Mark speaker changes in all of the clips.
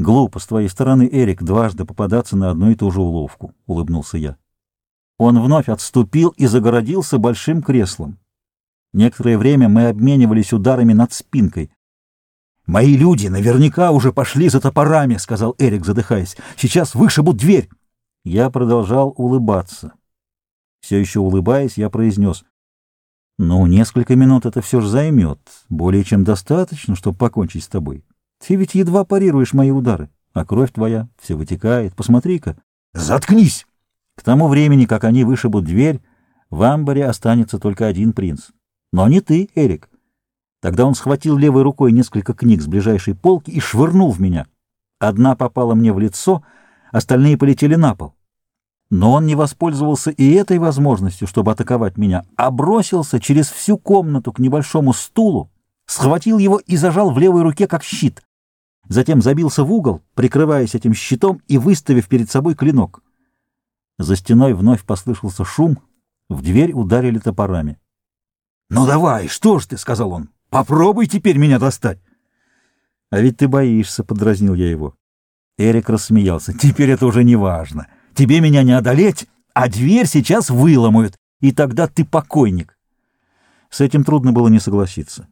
Speaker 1: Глупо с твоей стороны, Эрик, дважды попадаться на одну и ту же уловку, — улыбнулся я. Он вновь отступил и загородился большим креслом. Некоторое время мы обменивались ударами над спинкой. «Мои люди наверняка уже пошли за топорами», — сказал Эрик, задыхаясь. «Сейчас вышибут дверь». Я продолжал улыбаться. Все еще улыбаясь, я произнес. «Ну, несколько минут это все же займет. Более чем достаточно, чтобы покончить с тобой. Ты ведь едва парируешь мои удары, а кровь твоя все вытекает. Посмотри-ка». «Заткнись!» К тому времени, как они вышибут дверь, в амбаре останется только один принц. Но не ты, Эрик. Тогда он схватил левой рукой несколько книг с ближайшей полки и швырнул в меня. Одна попала мне в лицо, остальные полетели на пол. Но он не воспользовался и этой возможностью, чтобы атаковать меня, а бросился через всю комнату к небольшому стулу, схватил его и зажал в левой руке как щит. Затем забился в угол, прикрываясь этим щитом и выставив перед собой клинок. За стеной вновь послышался шум, в дверь ударили топорами. «Ну давай, что ж ты?» — сказал он. «Попробуй теперь меня достать!» «А ведь ты боишься», — подразнил я его. Эрик рассмеялся. «Теперь это уже не важно. Тебе меня не одолеть, а дверь сейчас выломают, и тогда ты покойник». С этим трудно было не согласиться.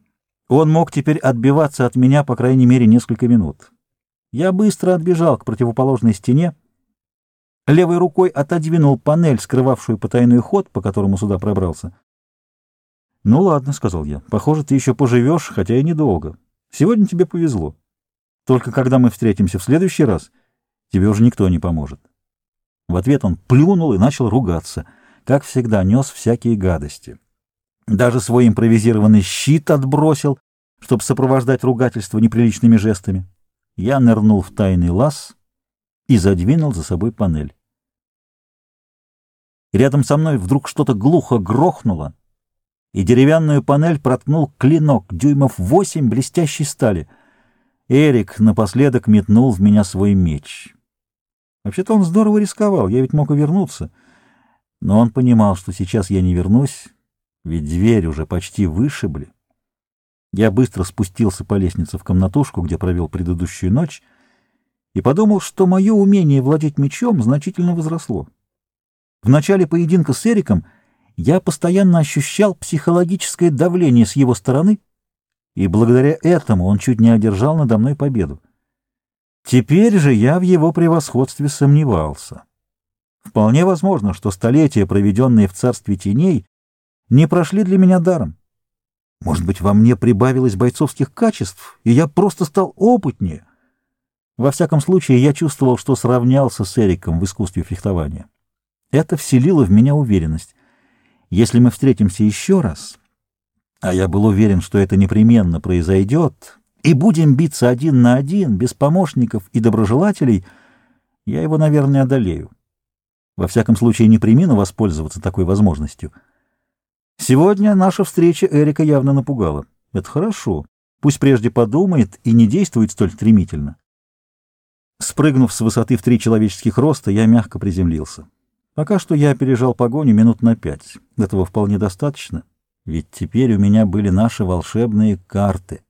Speaker 1: Он мог теперь отбиваться от меня, по крайней мере, несколько минут. Я быстро отбежал к противоположной стене, Левой рукой отодвинул панель, скрывавшую потайной ход, по которому сюда пробрался. «Ну ладно», — сказал я, — «похоже, ты еще поживешь, хотя и недолго. Сегодня тебе повезло. Только когда мы встретимся в следующий раз, тебе уже никто не поможет». В ответ он плюнул и начал ругаться. Как всегда, нес всякие гадости. Даже свой импровизированный щит отбросил, чтобы сопровождать ругательство неприличными жестами. Я нырнул в тайный лаз и задвинул за собой панель. Рядом со мной вдруг что-то глухо грохнуло, и деревянную панель проткнул клинок дюймов восемь блестящей стали. Эрик напоследок метнул в меня свой меч. Вообще-то он здорово рисковал, я ведь мог увернуться. Но он понимал, что сейчас я не вернусь, ведь дверь уже почти вышибли. Я быстро спустился по лестнице в комнатушку, где провел предыдущую ночь, и подумал, что мое умение владеть мечом значительно возросло. В начале поединка с Эриком я постоянно ощущал психологическое давление с его стороны, и благодаря этому он чуть не одержал надо мной победу. Теперь же я в его превосходстве сомневался. Вполне возможно, что столетия, проведенные в царстве теней, не прошли для меня даром. Может быть, во мне прибавилось бойцовских качеств, и я просто стал опытнее. Во всяком случае, я чувствовал, что сравнялся с Эриком в искусстве фехтования. Это вселило в меня уверенность. Если мы встретимся еще раз, а я был уверен, что это непременно произойдет, и будем биться один на один, без помощников и доброжелателей, я его, наверное, одолею. Во всяком случае, не примину воспользоваться такой возможностью. Сегодня наша встреча Эрика явно напугала. Это хорошо. Пусть прежде подумает и не действует столь стремительно. Спрыгнув с высоты в три человеческих роста, я мягко приземлился. Пока что я опережал погоню минут на пять. Этого вполне достаточно, ведь теперь у меня были наши волшебные карты —